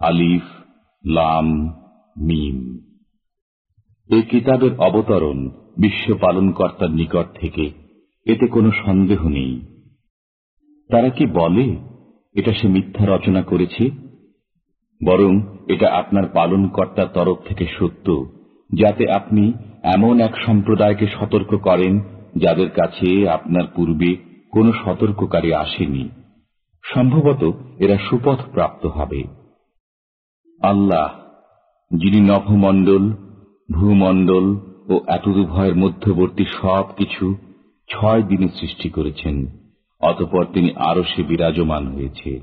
আলিফ, লাম, মিম। এ কিতাবের অবতরণ বিশ্ব পালনকর্তার নিকট থেকে, এতে কোনো সন্দেহ নেই। তারা কি বলে, এটা সে মিথ্যা রচনা করেছে? বরং এটা আপনার পালনকর্তার তরফ থেকে সত্য, যাতে আপনি এমন এক সম্প্রদায়কে সতর্ক করেন, যাদের কাছে আপনার পূর্বে কোনো সতর্ককারী আসেনি। সম্ভবত এরা সুপথ প্রাপ্ত হবে। আল্লাহ, যিনি নভমণ্ডল ভূমণ্ডল ও এতদুভয়ের মধ্যবর্তী সব কিছু ছয় দিনে সৃষ্টি করেছেন, অতপর তিনি আরও সে বিরাজমান হয়েছে।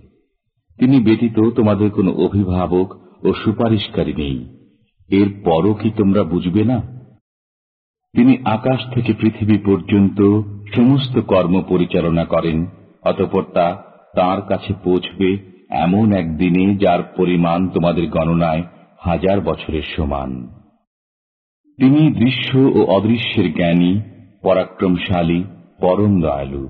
তিনি ব্যতীত তোমাদের কোনো অভিভাবক ও সুপারিশকারী নেই। এর পরও কি তোমরা বুঝবে না? তিনি আকাশ থেকে পৃথিবী পর্যন্ত সমস্ত কর্ম পরিচালনা করেন, অতপর তা তাঁর কাছে পৌঁছবে এমন একদিনে যার পরিমাণ তোমাদের গণনায় হাজার বছরের সমান। তিনি দৃশ্য ও অদৃশ্যের জ্ঞানী, পরাক্রমশালী, পরম দয়ালু।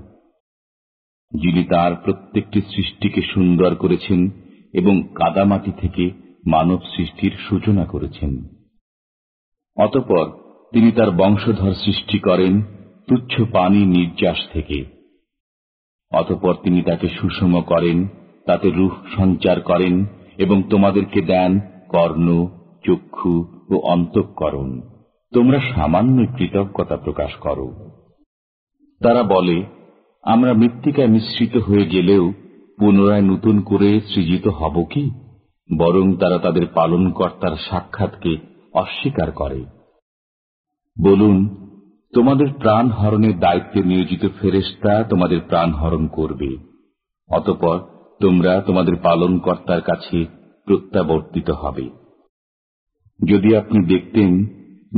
যিনি তার প্রত্যেকটি সৃষ্টিকে সুন্দর করেছেন এবং কাদামাটি থেকে মানব সৃষ্টির সূচনা করেছেন। অতপর তিনি তার বংশধর সৃষ্টি করেন তুচ্ছ পানি নির্যাস থেকে। অতপর তিনি তাকে সুষম করেন তাতে রুহ সঞ্চার করেন এবং তোমাদেরকে দেন কর্ণ, চক্ষু ও অন্তঃকরণ। তোমরা সামান্য কৃতজ্ঞতা প্রকাশ করো। তারা বলে, আমরা মৃত্তিকায় মিশ্রিত হয়ে গেলেও পুনরায় নতুন করে সৃজিত হব কি? বরং তারা তাদের পালনকর্তার সাক্ষাৎকে অস্বীকার করে। বলুন, তোমাদের প্রাণ হরণের দায়িত্বে নিয়োজিত ফেরেস্তা তোমাদের প্রাণ হরণ করবে। অতপর তোমরা তোমাদের পালনকর্তার কাছে প্রত্যাবর্তিত হবে। যদি আপনি দেখতেন,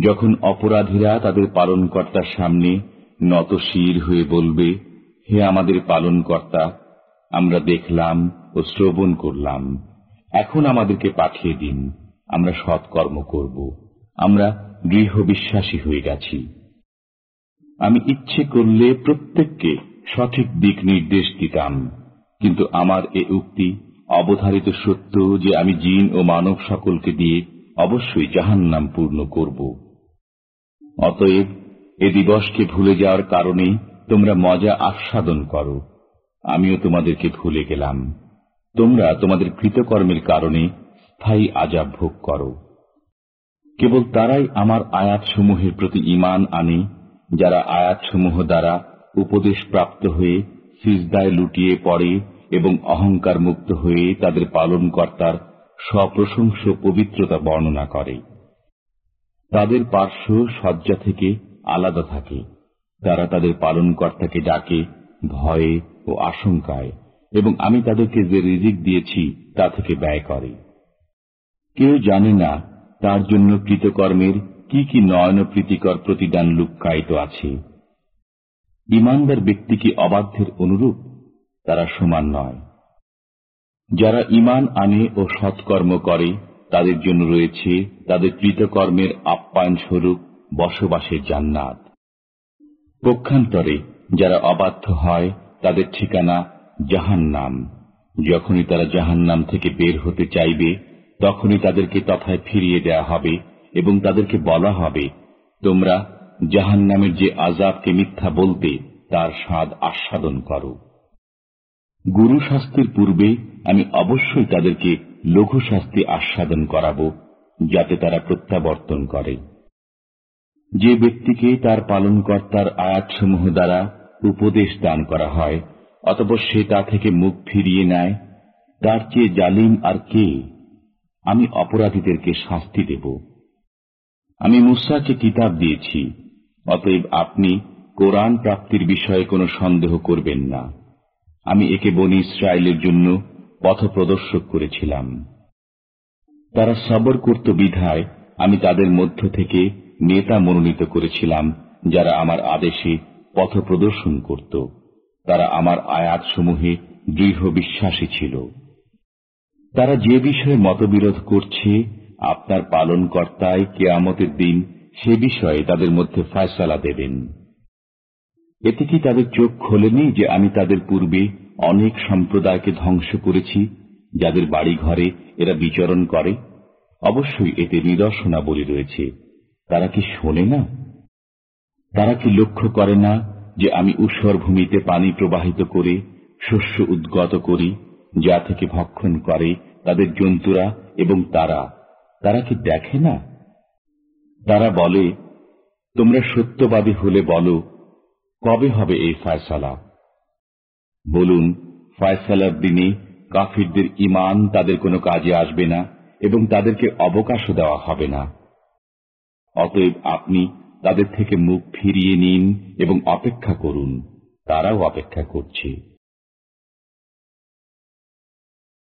যখন অপরাধীরা তাদের পালনকর্তার সামনে নত শির হয়ে বলবে, হে আমাদের পালনকর্তা, আমরা দেখলাম ও শ্রবণ করলাম। এখন আমাদেরকে পাঠিয়ে দিন, আমরা সৎকর্ম করব। আমরা দৃঢ় বিশ্বাসী হয়ে গেছি। আমি ইচ্ছে করলে প্রত্যেককে সঠিক দিক নির্দেশ দিতাম। কিন্তু আমার এ উক্তি অবধারিত সত্য যে আমি জিন ও মানব সকলকে দিয়ে অবশ্যই জাহান নাম পূর্ণ করব। অতএব এ দিবসকে ভুলে যাওয়ার কারণে তোমরা মজা আস্বাদন করো। আমিও তোমাদেরকে ভুলে গেলাম। তোমরা তোমাদের কৃতকর্মের কারণে স্থায়ী আজাব ভোগ করো। কেবল তারাই আমার আয়াতসমূহের প্রতি ইমান আনে, যারা আয়াতসমূহ দ্বারা উপদেশ প্রাপ্ত হয়ে সিজদায় লুটিয়ে পড়ে এবং অহংকার মুক্ত হয়ে তাদের পালনকর্তার সপ্রশংস পবিত্রতা বর্ণনা করে। তাদের পার্শ্ব শয্যা থেকে আলাদা থাকে। তারা তাদের পালনকর্তাকে ডাকে ভয়ে ও আশঙ্কায় এবং আমি তাদেরকে যে রিজিক দিয়েছি তা থেকে ব্যয় করে। কেউ জানে না তার জন্য কৃতকর্মের কি কি নয়ন প্রীতিকর প্রতিদান লুক্কায়িত আছে। ইমানদার ব্যক্তি কি অবাধ্যের অনুরূপ? তারা সমান নয়। যারা ইমান আনে ও সৎকর্ম করে, তাদের জন্য রয়েছে তাদের কৃতকর্মের আপ্যায়ন স্বরূপ বসবাসের জান্নাত। পক্ষান্তরে যারা অবাধ্য হয়, তাদের ঠিকানা জাহান নাম যখনই তারা জাহান নাম থেকে বের হতে চাইবে, তখনই তাদেরকে তথায় ফিরিয়ে দেয়া হবে এবং তাদেরকে বলা হবে, তোমরা জাহান নামের যে আজাবকে মিথ্যা বলতে তার স্বাদ আস্বাদন করো। গুরু শাস্তির পূর্বে আমি অবশ্যই তাদেরকে লঘু শাস্তি আস্বাদন করাব, যাতে তারা প্রত্যাবর্তন করে। যে ব্যক্তিকে তার পালনকর্তার আয়াতসমূহ দ্বারা উপদেশ দান করা হয়, অতপর সে তা থেকে মুখ ফিরিয়ে নেয়, তার চেয়ে জালিম আর কে? আমি অপরাধীদেরকে শাস্তি দেব। আমি মুসাকে কিতাব দিয়েছি অতএব আপনি কোরআন প্রাপ্তির বিষয়ে কোনো সন্দেহ করবেন না। আমি একে বনি ইসরায়েলের জন্য পথ প্রদর্শক করেছিলাম। তারা সবর করত বিধায় আমি তাদের মধ্য থেকে নেতা মনোনীত করেছিলাম, যারা আমার আদেশে পথ প্রদর্শন করত। তারা আমার আয়াতসমূহে দৃঢ় বিশ্বাসী ছিল। তারা যে বিষয়ে মতবিরোধ করছে, আপনার পালনকর্তায় কেয়ামতের দিন সে বিষয়ে তাদের মধ্যে ফয়সালা দেবেন। এতে কি তাদের চোখ খোলেনি যে আমি তাদের পূর্বে অনেক সম্প্রদায়কে ধ্বংস করেছি, যাদের বাড়ি ঘরে এরা বিচরণ করে? অবশ্যই এতে নিদর্শনাবলী রয়েছে। তারা কি শোনে না? তারা কি লক্ষ্য করে না যে আমি উৎসর ভূমিতে পানি প্রবাহিত করে, শস্য উদ্গত করি, যা থেকে ভক্ষণ করে তাদের জন্তুরা এবং তারা? তারা কি দেখে না? তারা বলে, তোমরা সত্যবাদী হলে বলো, কবে হবে এই ফায়সালা? বলুন, ফায়সালার দিনে কাফিরদের ইমান তাদের কোনো কাজে আসবে না এবং তাদেরকে অবকাশও দেওয়া হবে না। অতএব আপনি তাদের থেকে মুখ ফিরিয়ে নিন এবং অপেক্ষা করুন, তারাও অপেক্ষা করছে।